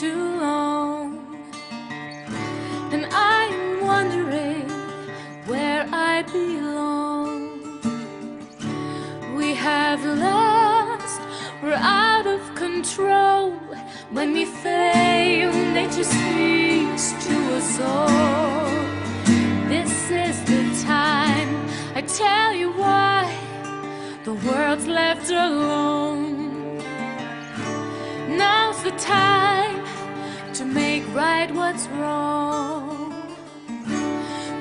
too long. And I'm wondering where I belong. We have lost, we're out of control. When we fail, nature speaks to us all. This is the time I tell you why the world's left alone. The time to make right what's wrong.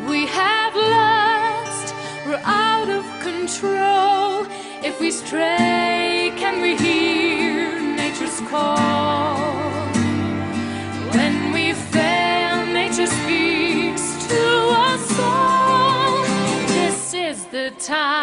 We have lost, we're out of control. If we stray, can we hear nature's call? When we fail, nature speaks to us all. This is the time.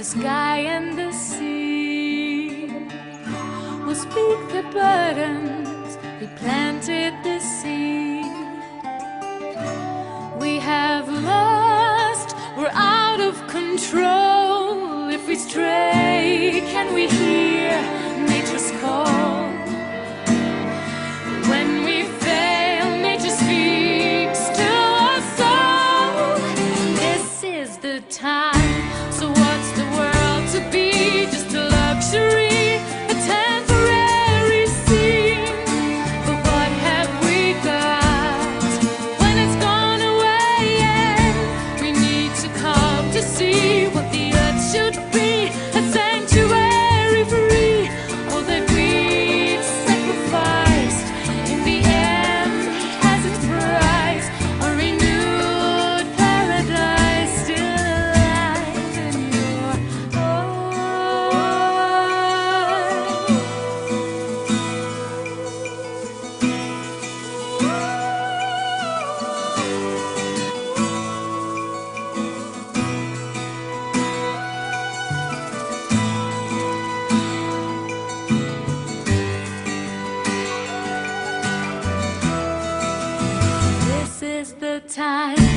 The sky and the sea will speak the burdens we planted the seed. We have lost, we're out of control. Time.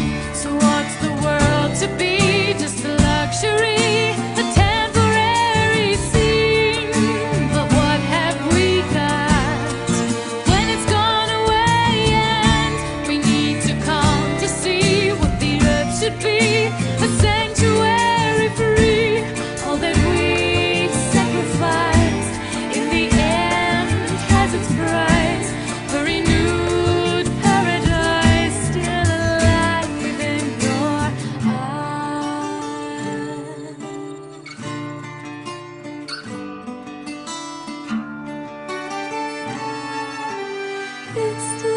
It's